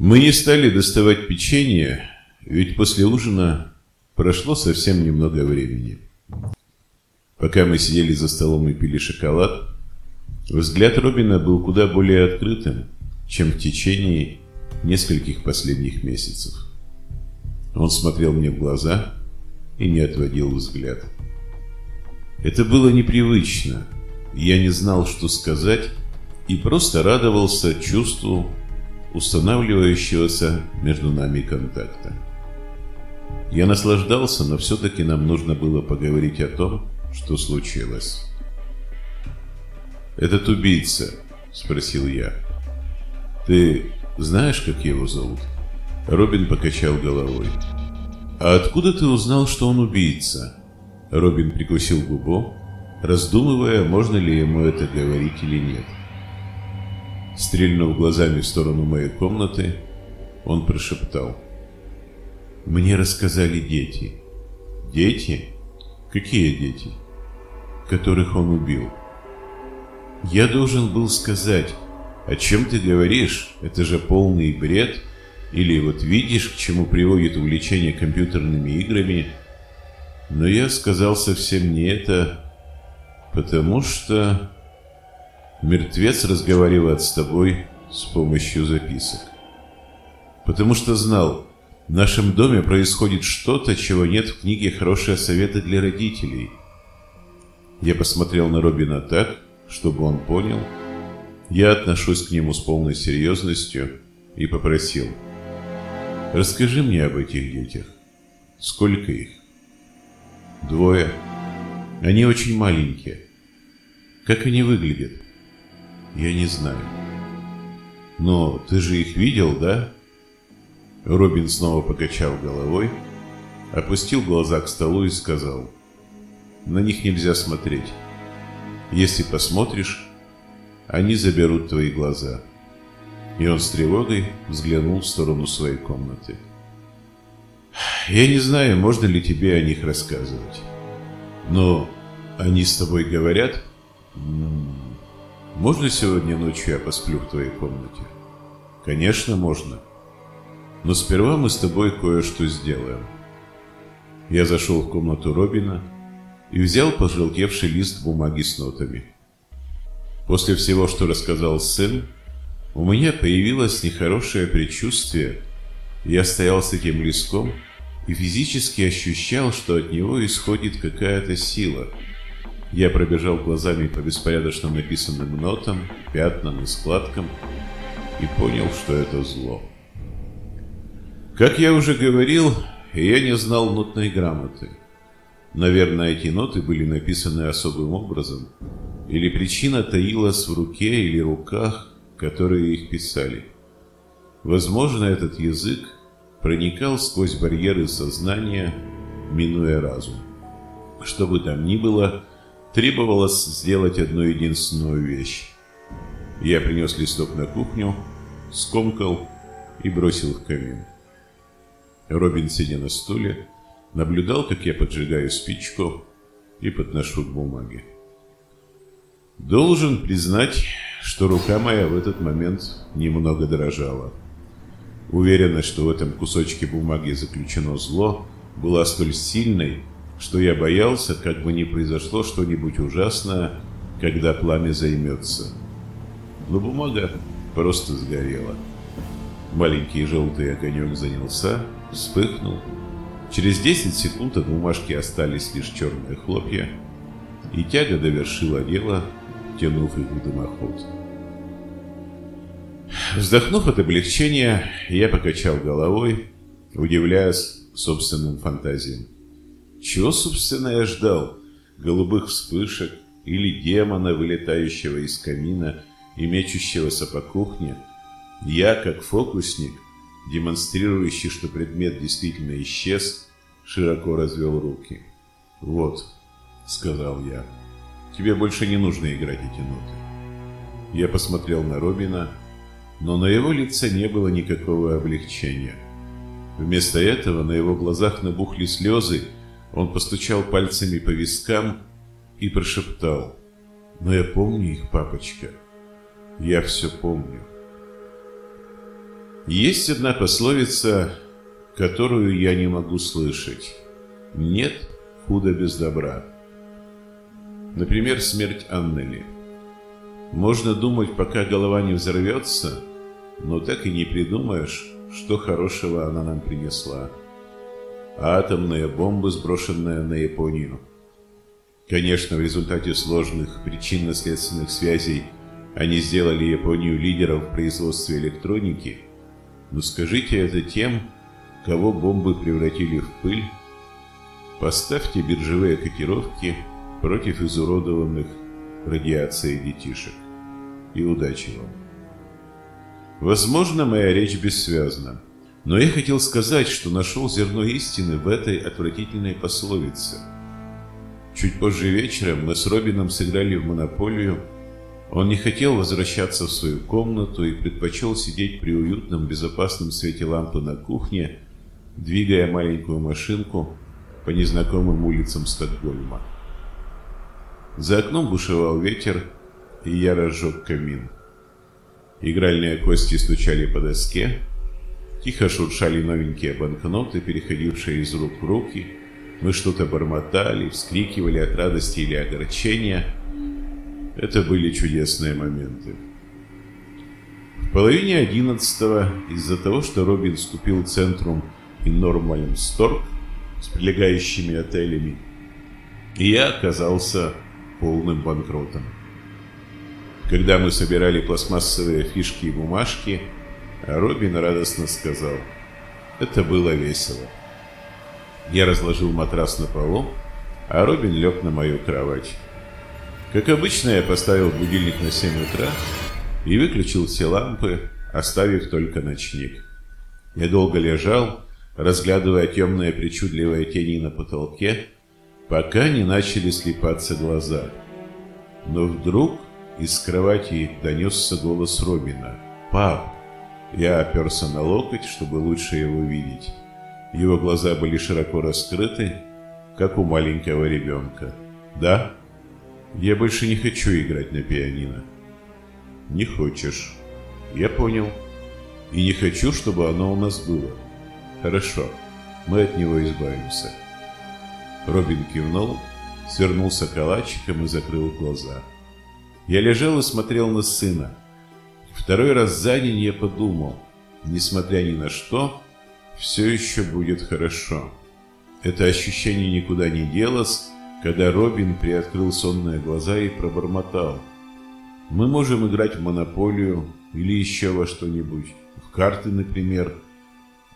Мы не стали доставать печенье, ведь после ужина прошло совсем немного времени. Пока мы сидели за столом и пили шоколад, взгляд Робина был куда более открытым, чем в течение нескольких последних месяцев. Он смотрел мне в глаза и не отводил взгляд. Это было непривычно. Я не знал, что сказать, и просто радовался чувству устанавливающегося между нами контакта. Я наслаждался, но все-таки нам нужно было поговорить о том, что случилось. «Этот убийца?» – спросил я. «Ты знаешь, как его зовут?» Робин покачал головой. «А откуда ты узнал, что он убийца?» Робин прикусил губу, раздумывая, можно ли ему это говорить или нет. Стрельнув глазами в сторону моей комнаты, он прошептал. «Мне рассказали дети». «Дети? Какие дети?» «Которых он убил». «Я должен был сказать, о чем ты говоришь? Это же полный бред. Или вот видишь, к чему приводит увлечение компьютерными играми?» Но я сказал совсем не это, потому что мертвец разговаривает с тобой с помощью записок. Потому что знал, в нашем доме происходит что-то, чего нет в книге «Хорошие советы для родителей». Я посмотрел на Робина так, чтобы он понял. Я отношусь к нему с полной серьезностью и попросил. «Расскажи мне об этих детях. Сколько их?» Двое. Они очень маленькие. Как они выглядят? Я не знаю. Но ты же их видел, да? Робин снова покачал головой, опустил глаза к столу и сказал. На них нельзя смотреть. Если посмотришь, они заберут твои глаза. И он с тревогой взглянул в сторону своей комнаты. Я не знаю, можно ли тебе о них рассказывать. Но они с тобой говорят? Можно сегодня ночью я посплю в твоей комнате? Конечно, можно. Но сперва мы с тобой кое-что сделаем. Я зашел в комнату Робина и взял пожелтевший лист бумаги с нотами. После всего, что рассказал сын, у меня появилось нехорошее предчувствие. Я стоял с этим листком и физически ощущал, что от него исходит какая-то сила. Я пробежал глазами по беспорядочно написанным нотам, пятнам и складкам и понял, что это зло. Как я уже говорил, я не знал нотной грамоты. Наверное, эти ноты были написаны особым образом, или причина таилась в руке или руках, которые их писали. Возможно, этот язык проникал сквозь барьеры сознания, минуя разум. Что бы там ни было, требовалось сделать одну единственную вещь. Я принес листок на кухню, скомкал и бросил в камин. Робин, сидя на стуле, наблюдал, как я поджигаю спичку и подношу к бумаге. Должен признать, что рука моя в этот момент немного дрожала. Уверенность, что в этом кусочке бумаги заключено зло, была столь сильной, что я боялся, как бы не произошло что-нибудь ужасное, когда пламя займется. Но бумага просто сгорела. Маленький желтый огонек занялся, вспыхнул. Через 10 секунд от бумажки остались лишь черные хлопья, и тяга довершила дело, тянув их в дымоход. Вздохнув от облегчения, я покачал головой, удивляясь собственным фантазиям. Чего, собственно, я ждал? Голубых вспышек или демона, вылетающего из камина и мечущегося по кухне? Я, как фокусник, демонстрирующий, что предмет действительно исчез, широко развел руки. «Вот», — сказал я, — «тебе больше не нужно играть эти ноты». Я посмотрел на Робина, но на его лице не было никакого облегчения. Вместо этого на его глазах набухли слезы, он постучал пальцами по вискам и прошептал. «Но я помню их, папочка. Я все помню». Есть одна пословица, которую я не могу слышать. Нет худа без добра. Например, смерть Аннели. Можно думать, пока голова не взорвется, но так и не придумаешь, что хорошего она нам принесла. Атомная бомба, сброшенная на Японию. Конечно, в результате сложных причинно-следственных связей они сделали Японию лидером в производстве электроники, но скажите это тем, кого бомбы превратили в пыль, поставьте биржевые котировки против изуродованных радиацией детишек. И удачи вам. Возможно, моя речь бессвязна, но я хотел сказать, что нашел зерно истины в этой отвратительной пословице. Чуть позже вечером мы с Робином сыграли в монополию. Он не хотел возвращаться в свою комнату и предпочел сидеть при уютном безопасном свете лампы на кухне, двигая маленькую машинку по незнакомым улицам Стокгольма. За окном бушевал ветер, и я разжег камин. Игральные кости стучали по доске, тихо шуршали новенькие банкноты, переходившие из рук в руки. Мы что-то бормотали, вскрикивали от радости или огорчения. Это были чудесные моменты. В половине одиннадцатого, из-за того, что Робин скупил центрум и Нормальм Сторг с прилегающими отелями, я оказался полным банкротом. Когда мы собирали пластмассовые фишки и бумажки, Робин радостно сказал, это было весело. Я разложил матрас на полу, а Робин лег на мою кровать. Как обычно, я поставил будильник на 7 утра и выключил все лампы, оставив только ночник. Я долго лежал, разглядывая темные причудливые тени на потолке, пока не начали слепаться глаза. Но вдруг из кровати донесся голос Робина. «Пап!» Я оперся на локоть, чтобы лучше его видеть. Его глаза были широко раскрыты, как у маленького ребенка. «Да?» «Я больше не хочу играть на пианино». «Не хочешь?» «Я понял. И не хочу, чтобы оно у нас было». «Хорошо, мы от него избавимся». Робин кивнул, свернулся калачиком и закрыл глаза. Я лежал и смотрел на сына. Второй раз за день я подумал, несмотря ни на что, все еще будет хорошо. Это ощущение никуда не делось, когда Робин приоткрыл сонные глаза и пробормотал. Мы можем играть в монополию или еще во что-нибудь, в карты, например.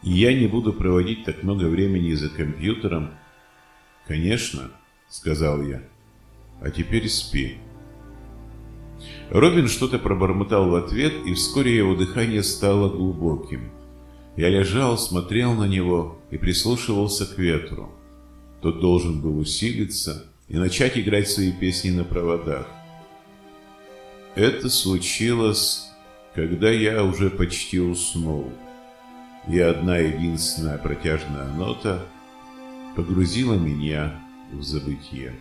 И я не буду проводить так много времени за компьютером, «Конечно», — сказал я. «А теперь спи». Робин что-то пробормотал в ответ, и вскоре его дыхание стало глубоким. Я лежал, смотрел на него и прислушивался к ветру. Тот должен был усилиться и начать играть свои песни на проводах. Это случилось, когда я уже почти уснул, и одна единственная протяжная нота погрузила меня в забытье.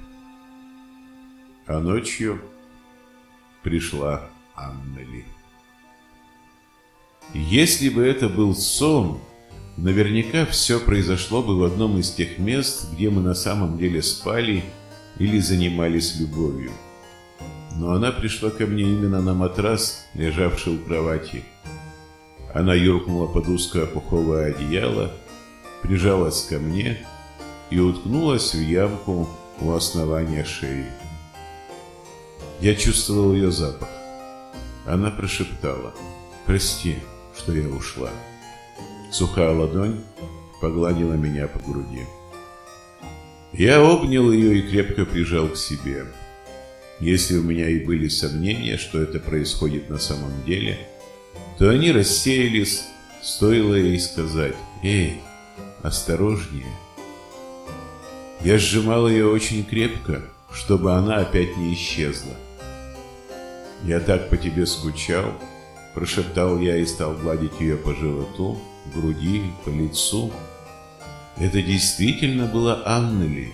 А ночью пришла Аннели. Если бы это был сон, наверняка все произошло бы в одном из тех мест, где мы на самом деле спали или занимались любовью. Но она пришла ко мне именно на матрас, лежавший у кровати. Она юркнула под узкое пуховое одеяло, прижалась ко мне и уткнулась в ямку у основания шеи. Я чувствовал ее запах. Она прошептала «Прости, что я ушла». Сухая ладонь погладила меня по груди. Я обнял ее и крепко прижал к себе. Если у меня и были сомнения, что это происходит на самом деле, то они рассеялись, стоило ей сказать «Эй, осторожнее». Я сжимал ее очень крепко, чтобы она опять не исчезла. «Я так по тебе скучал», – прошептал я и стал гладить ее по животу, груди, по лицу. Это действительно была Аннели.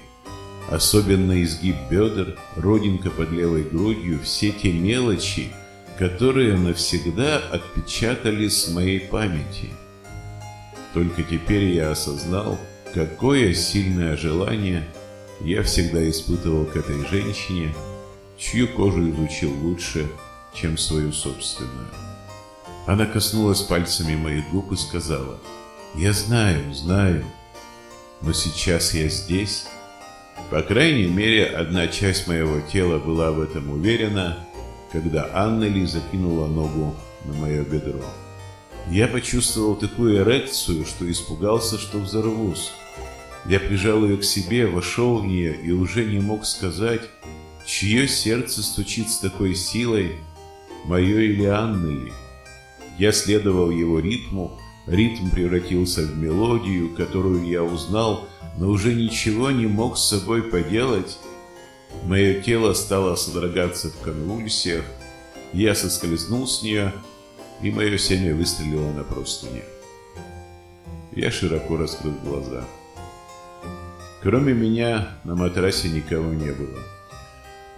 Особенно изгиб бедер, родинка под левой грудью, все те мелочи, которые навсегда отпечатались в моей памяти. Только теперь я осознал, какое сильное желание я всегда испытывал к этой женщине, чью кожу изучил лучше, чем свою собственную. Она коснулась пальцами моих губ и сказала, «Я знаю, знаю, но сейчас я здесь». По крайней мере, одна часть моего тела была в этом уверена, когда Аннели закинула ногу на мое бедро. Я почувствовал такую эрекцию, что испугался, что взорвусь. Я прижал ее к себе, вошел в нее и уже не мог сказать, чье сердце стучит с такой силой, мое или Анны Я следовал его ритму, ритм превратился в мелодию, которую я узнал, но уже ничего не мог с собой поделать. Мое тело стало содрогаться в конвульсиях, я соскользнул с нее, и мое семя выстрелило на простыне. Я широко раскрыл глаза. Кроме меня на матрасе никого не было.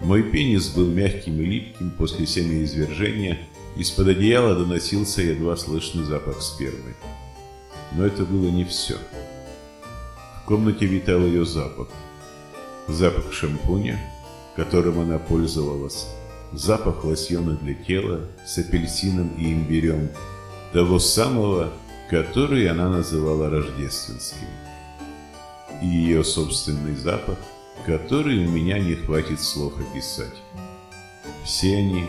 Мой пенис был мягким и липким после семяизвержения, из-под одеяла доносился едва слышный запах спермы. Но это было не все. В комнате витал ее запах. Запах шампуня, которым она пользовалась, запах лосьона для тела с апельсином и имбирем, того самого, который она называла рождественским. И ее собственный запах – который у меня не хватит слов описать. Все они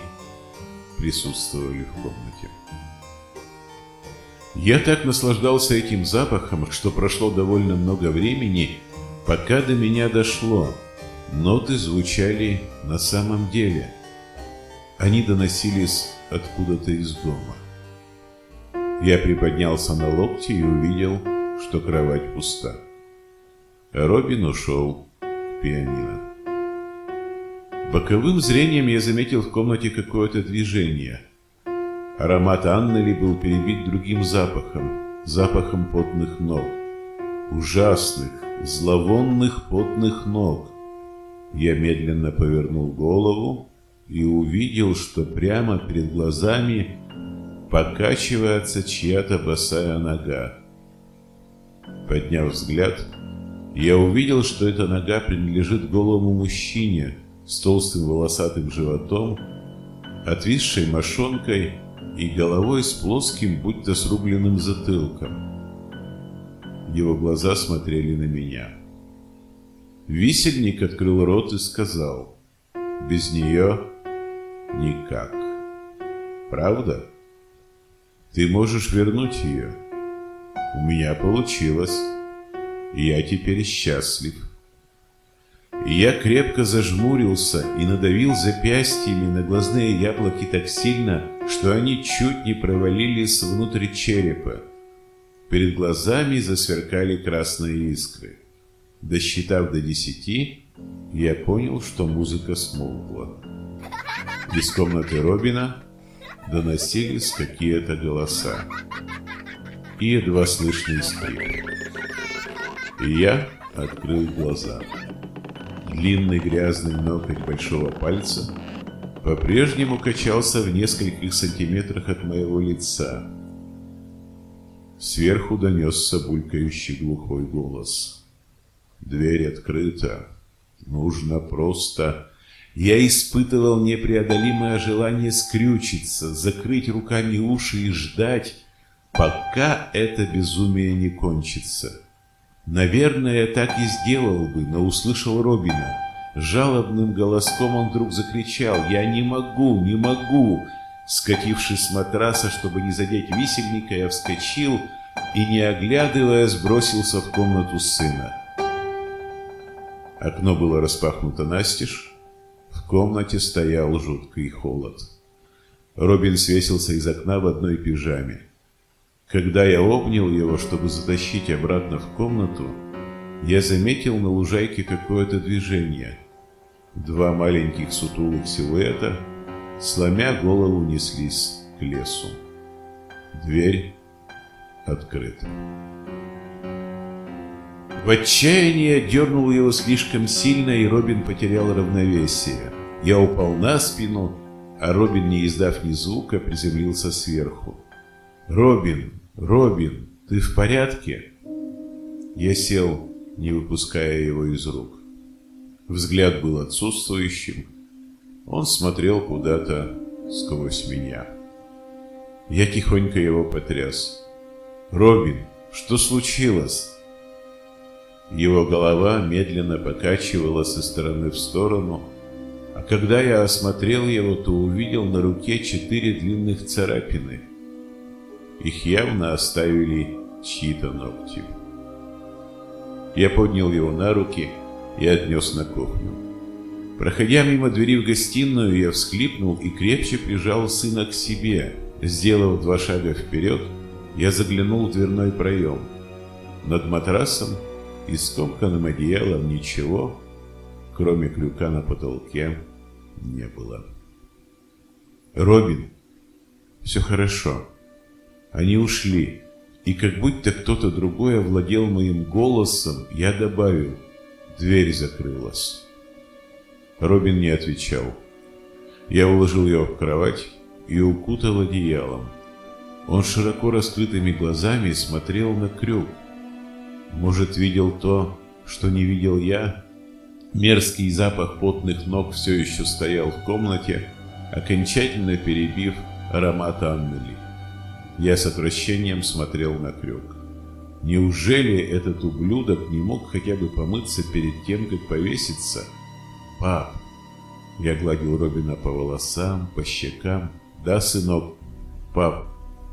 присутствовали в комнате. Я так наслаждался этим запахом, что прошло довольно много времени, пока до меня дошло. Ноты звучали на самом деле. Они доносились откуда-то из дома. Я приподнялся на локти и увидел, что кровать пуста. Робин ушел пианино. Боковым зрением я заметил в комнате какое-то движение. Аромат Аннели был перебит другим запахом, запахом потных ног. Ужасных, зловонных потных ног. Я медленно повернул голову и увидел, что прямо перед глазами покачивается чья-то босая нога. Подняв взгляд, я увидел, что эта нога принадлежит голому мужчине с толстым волосатым животом, отвисшей мошонкой и головой с плоским, будто срубленным затылком. Его глаза смотрели на меня. Висельник открыл рот и сказал, «Без нее никак. Правда? Ты можешь вернуть ее. У меня получилось» я теперь счастлив. я крепко зажмурился и надавил запястьями на глазные яблоки так сильно, что они чуть не провалились внутрь черепа. Перед глазами засверкали красные искры. Досчитав до десяти, я понял, что музыка смолкла. Из комнаты Робина доносились какие-то голоса и едва слышный скрип. Я открыл глаза. Длинный грязный ноготь большого пальца по-прежнему качался в нескольких сантиметрах от моего лица. Сверху донесся булькающий глухой голос. Дверь открыта. Нужно просто... Я испытывал непреодолимое желание скрючиться, закрыть руками уши и ждать, пока это безумие не кончится. Наверное, так и сделал бы, но услышал Робина. Жалобным голоском он вдруг закричал «Я не могу, не могу!» Скатившись с матраса, чтобы не задеть висельника, я вскочил и, не оглядываясь, бросился в комнату сына. Окно было распахнуто настежь. В комнате стоял жуткий холод. Робин свесился из окна в одной пижаме. Когда я обнял его, чтобы затащить обратно в комнату, я заметил на лужайке какое-то движение. Два маленьких сутулых силуэта, сломя голову, неслись к лесу. Дверь открыта. В отчаянии дернул его слишком сильно, и Робин потерял равновесие. Я упал на спину, а Робин, не издав ни звука, приземлился сверху. «Робин! Робин! Ты в порядке?» Я сел, не выпуская его из рук. Взгляд был отсутствующим. Он смотрел куда-то сквозь меня. Я тихонько его потряс. «Робин, что случилось?» Его голова медленно покачивалась из стороны в сторону, а когда я осмотрел его, то увидел на руке четыре длинных царапины. Их явно оставили чьи-то ногти. Я поднял его на руки и отнес на кухню. Проходя мимо двери в гостиную, я всхлипнул и крепче прижал сына к себе. Сделав два шага вперед, я заглянул в дверной проем. Над матрасом и скомканным одеялом ничего, кроме крюка на потолке, не было. «Робин, все хорошо. Они ушли, и как будто кто-то другой овладел моим голосом, я добавил, дверь закрылась». Робин не отвечал. Я уложил его в кровать и укутал одеялом. Он широко раскрытыми глазами смотрел на крюк, может, видел то, что не видел я? Мерзкий запах потных ног все еще стоял в комнате, окончательно перебив аромат Аннели. Я с отвращением смотрел на крюк. Неужели этот ублюдок не мог хотя бы помыться перед тем, как повеситься? Пап! Я гладил Робина по волосам, по щекам. Да, сынок? Пап,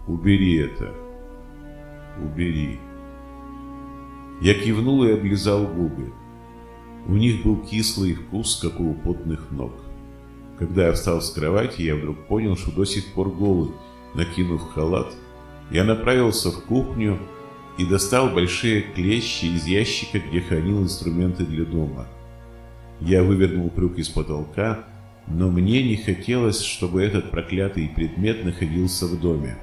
убери это. Убери. Я кивнул и облизал губы. У них был кислый вкус, как у потных ног. Когда я встал с кровати, я вдруг понял, что до сих пор голый. Накинув халат, я направился в кухню и достал большие клещи из ящика, где хранил инструменты для дома. Я вывернул крюк из потолка, но мне не хотелось, чтобы этот проклятый предмет находился в доме.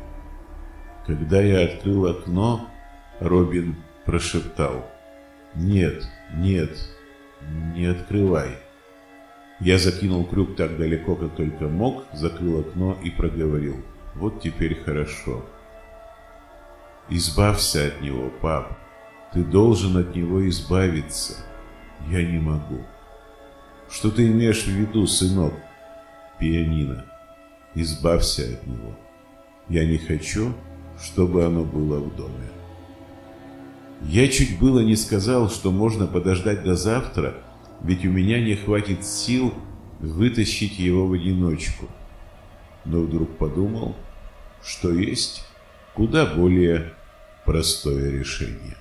Когда я открыл окно, Робин прошептал. «Нет, нет, не открывай». Я закинул крюк так далеко, как только мог, закрыл окно и проговорил. «Вот теперь хорошо». «Избавься от него, пап. Ты должен от него избавиться. Я не могу». «Что ты имеешь в виду, сынок?» «Пианино. Избавься от него. Я не хочу, чтобы оно было в доме». Я чуть было не сказал, что можно подождать до завтра, ведь у меня не хватит сил вытащить его в одиночку. Но вдруг подумал, что есть куда более простое решение.